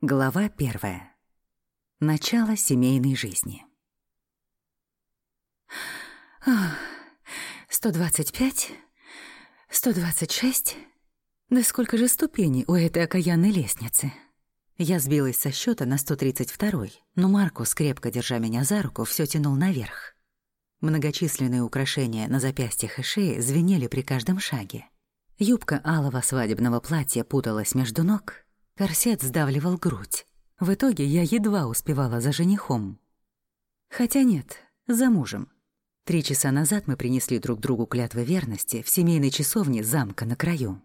Глава первая. Начало семейной жизни. Сто двадцать пять, сто двадцать шесть. Да сколько же ступеней у этой окаянной лестницы? Я сбилась со счета на 132, но Маркус, крепко держа меня за руку, все тянул наверх. Многочисленные украшения на запястьях и шее звенели при каждом шаге. Юбка алого свадебного платья путалась между ног, корсет сдавливал грудь. В итоге я едва успевала за женихом. Хотя нет, за мужем. Три часа назад мы принесли друг другу клятвы верности в семейной часовне замка на краю.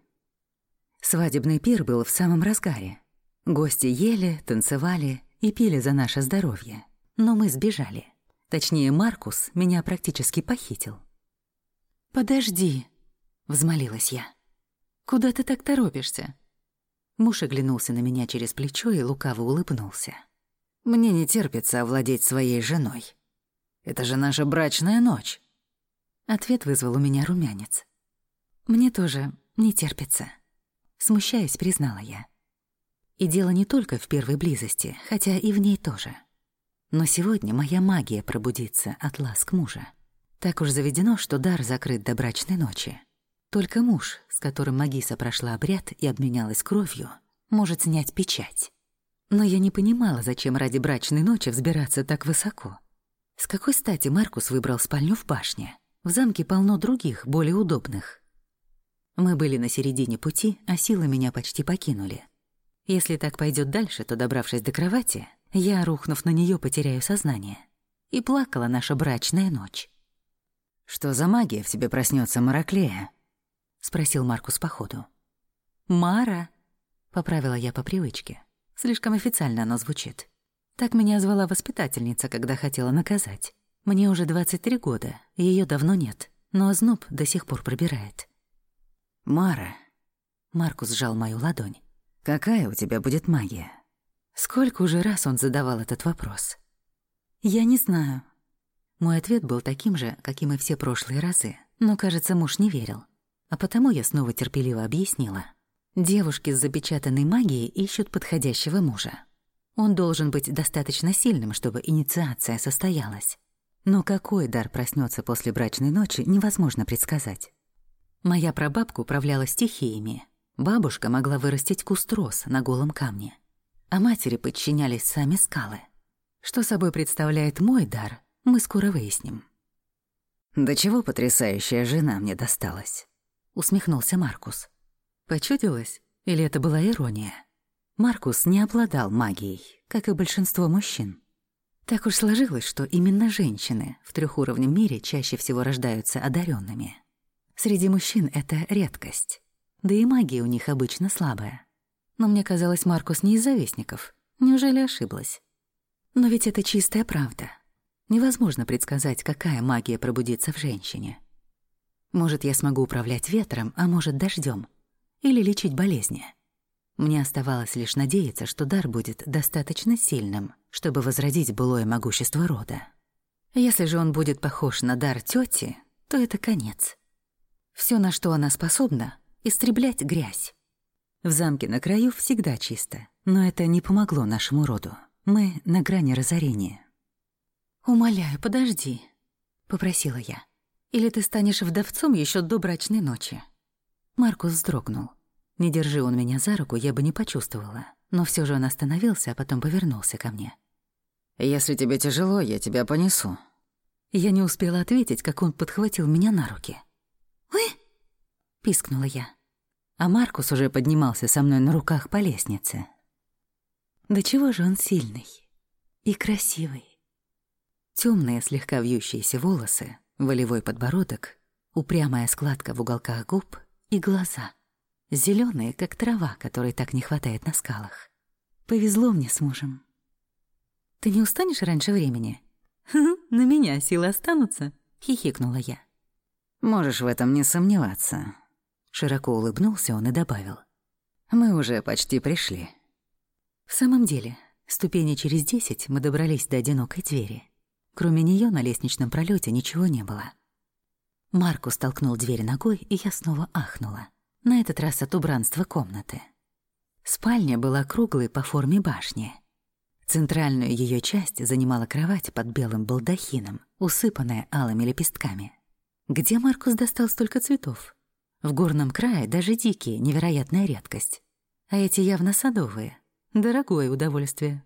Свадебный пир был в самом разгаре. Гости ели, танцевали и пили за наше здоровье. Но мы сбежали. Точнее, Маркус меня практически похитил. «Подожди», — взмолилась я. «Куда ты так торопишься?» Муж оглянулся на меня через плечо и лукаво улыбнулся. «Мне не терпится овладеть своей женой. Это же наша брачная ночь». Ответ вызвал у меня румянец. «Мне тоже не терпится», — смущаясь, признала я. И дело не только в первой близости, хотя и в ней тоже. Но сегодня моя магия пробудится от ласк мужа. Так уж заведено, что дар закрыт до брачной ночи. Только муж, с которым Магиса прошла обряд и обменялась кровью, может снять печать. Но я не понимала, зачем ради брачной ночи взбираться так высоко. С какой стати Маркус выбрал спальню в башне? В замке полно других, более удобных. Мы были на середине пути, а силы меня почти покинули. Если так пойдет дальше, то, добравшись до кровати, я, рухнув на нее, потеряю сознание. И плакала наша брачная ночь. «Что за магия в тебе проснется, Мараклея?» — спросил Маркус по ходу. «Мара», — поправила я по привычке. Слишком официально оно звучит. Так меня звала воспитательница, когда хотела наказать. Мне уже 23 года, ее давно нет, но озноб до сих пор пробирает. «Мара», — Маркус сжал мою ладонь, — «какая у тебя будет магия?» Сколько уже раз он задавал этот вопрос? Я не знаю. Мой ответ был таким же, каким и все прошлые разы, но, кажется, муж не верил. А потому я снова терпеливо объяснила. Девушки с запечатанной магией ищут подходящего мужа. Он должен быть достаточно сильным, чтобы инициация состоялась. Но какой дар проснется после брачной ночи, невозможно предсказать. Моя прабабка управляла стихиями. Бабушка могла вырастить куст роз на голом камне а матери подчинялись сами скалы. Что собой представляет мой дар, мы скоро выясним. «Да чего потрясающая жена мне досталась?» — усмехнулся Маркус. Почудилось? Или это была ирония? Маркус не обладал магией, как и большинство мужчин. Так уж сложилось, что именно женщины в трехуровнем мире чаще всего рождаются одаренными. Среди мужчин это редкость. Да и магия у них обычно слабая. Но мне казалось, Маркус не из завистников. Неужели ошиблась? Но ведь это чистая правда. Невозможно предсказать, какая магия пробудится в женщине. Может, я смогу управлять ветром, а может, дождем, Или лечить болезни. Мне оставалось лишь надеяться, что дар будет достаточно сильным, чтобы возродить былое могущество рода. Если же он будет похож на дар тети, то это конец. Все, на что она способна — истреблять грязь. В замке на краю всегда чисто, но это не помогло нашему роду. Мы на грани разорения. «Умоляю, подожди», — попросила я. «Или ты станешь вдовцом еще до брачной ночи?» Маркус вздрогнул. Не держи он меня за руку, я бы не почувствовала. Но все же он остановился, а потом повернулся ко мне. «Если тебе тяжело, я тебя понесу». Я не успела ответить, как он подхватил меня на руки. «Ой!» — пискнула я а Маркус уже поднимался со мной на руках по лестнице. Да чего же он сильный и красивый. Темные, слегка вьющиеся волосы, волевой подбородок, упрямая складка в уголках губ и глаза. зеленые, как трава, которой так не хватает на скалах. Повезло мне с мужем. «Ты не устанешь раньше времени?» «На меня силы останутся», — хихикнула я. «Можешь в этом не сомневаться», Широко улыбнулся он и добавил. «Мы уже почти пришли». В самом деле, ступени через десять мы добрались до одинокой двери. Кроме нее на лестничном пролете ничего не было. Маркус толкнул дверь ногой, и я снова ахнула. На этот раз от убранства комнаты. Спальня была круглой по форме башни. Центральную ее часть занимала кровать под белым балдахином, усыпанная алыми лепестками. Где Маркус достал столько цветов? В горном крае даже дикие — невероятная редкость. А эти явно садовые. Дорогое удовольствие.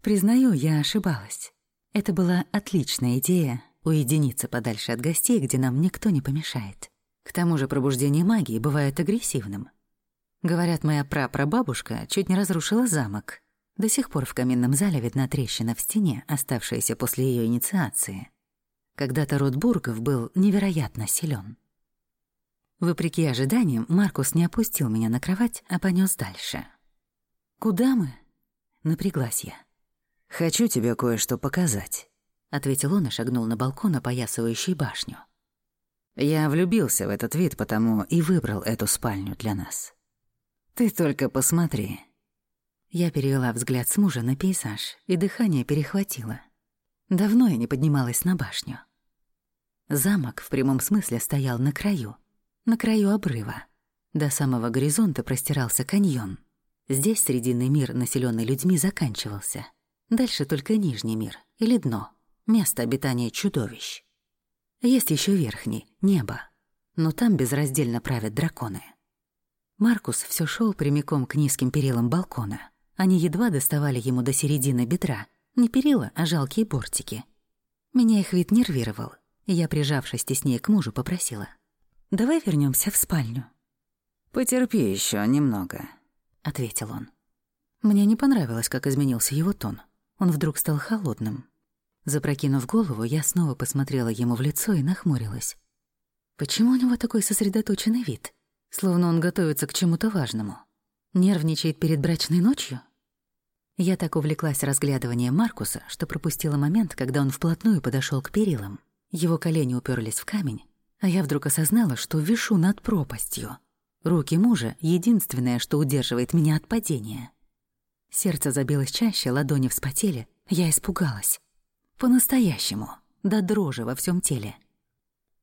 Признаю, я ошибалась. Это была отличная идея — уединиться подальше от гостей, где нам никто не помешает. К тому же пробуждение магии бывает агрессивным. Говорят, моя прапрабабушка чуть не разрушила замок. До сих пор в каминном зале видна трещина в стене, оставшаяся после ее инициации. Когда-то род Бургов был невероятно силен. Вопреки ожиданиям, Маркус не опустил меня на кровать, а понёс дальше. «Куда мы?» — напряглась я. «Хочу тебе кое-что показать», — ответил он и шагнул на балкон, опоясывающий башню. «Я влюбился в этот вид, потому и выбрал эту спальню для нас. Ты только посмотри». Я перевела взгляд с мужа на пейзаж, и дыхание перехватило. Давно я не поднималась на башню. Замок в прямом смысле стоял на краю, на краю обрыва. До самого горизонта простирался каньон. Здесь срединный мир, населенный людьми, заканчивался. Дальше только нижний мир или дно, место обитания чудовищ. Есть еще верхний, небо. Но там безраздельно правят драконы. Маркус все шел прямиком к низким перилам балкона. Они едва доставали ему до середины бедра. Не перила, а жалкие бортики. Меня их вид нервировал, и я, прижавшись теснее к мужу, попросила — Давай вернемся в спальню». «Потерпи еще немного», — ответил он. Мне не понравилось, как изменился его тон. Он вдруг стал холодным. Запрокинув голову, я снова посмотрела ему в лицо и нахмурилась. Почему у него такой сосредоточенный вид? Словно он готовится к чему-то важному. Нервничает перед брачной ночью? Я так увлеклась разглядыванием Маркуса, что пропустила момент, когда он вплотную подошел к перилам. Его колени уперлись в камень, а я вдруг осознала, что вишу над пропастью. Руки мужа — единственное, что удерживает меня от падения. Сердце забилось чаще, ладони вспотели. Я испугалась. По-настоящему, до дрожи во всем теле.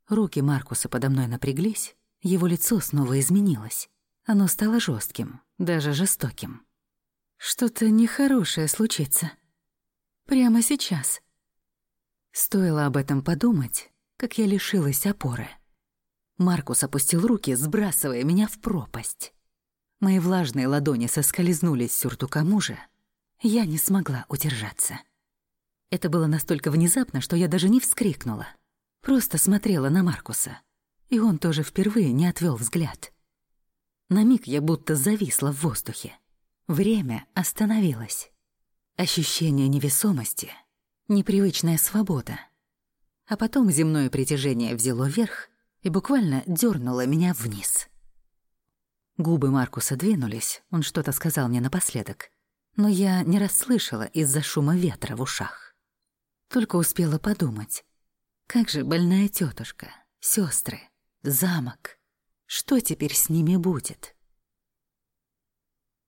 Руки Маркуса подо мной напряглись, его лицо снова изменилось. Оно стало жестким, даже жестоким. Что-то нехорошее случится. Прямо сейчас. Стоило об этом подумать, как я лишилась опоры. Маркус опустил руки, сбрасывая меня в пропасть. Мои влажные ладони соскользнули с сюртука мужа. Я не смогла удержаться. Это было настолько внезапно, что я даже не вскрикнула. Просто смотрела на Маркуса. И он тоже впервые не отвел взгляд. На миг я будто зависла в воздухе. Время остановилось. Ощущение невесомости, непривычная свобода — а потом земное притяжение взяло верх и буквально дернуло меня вниз. Губы Маркуса двинулись, он что-то сказал мне напоследок, но я не расслышала из-за шума ветра в ушах. Только успела подумать, как же больная тетушка, сестры, замок, что теперь с ними будет?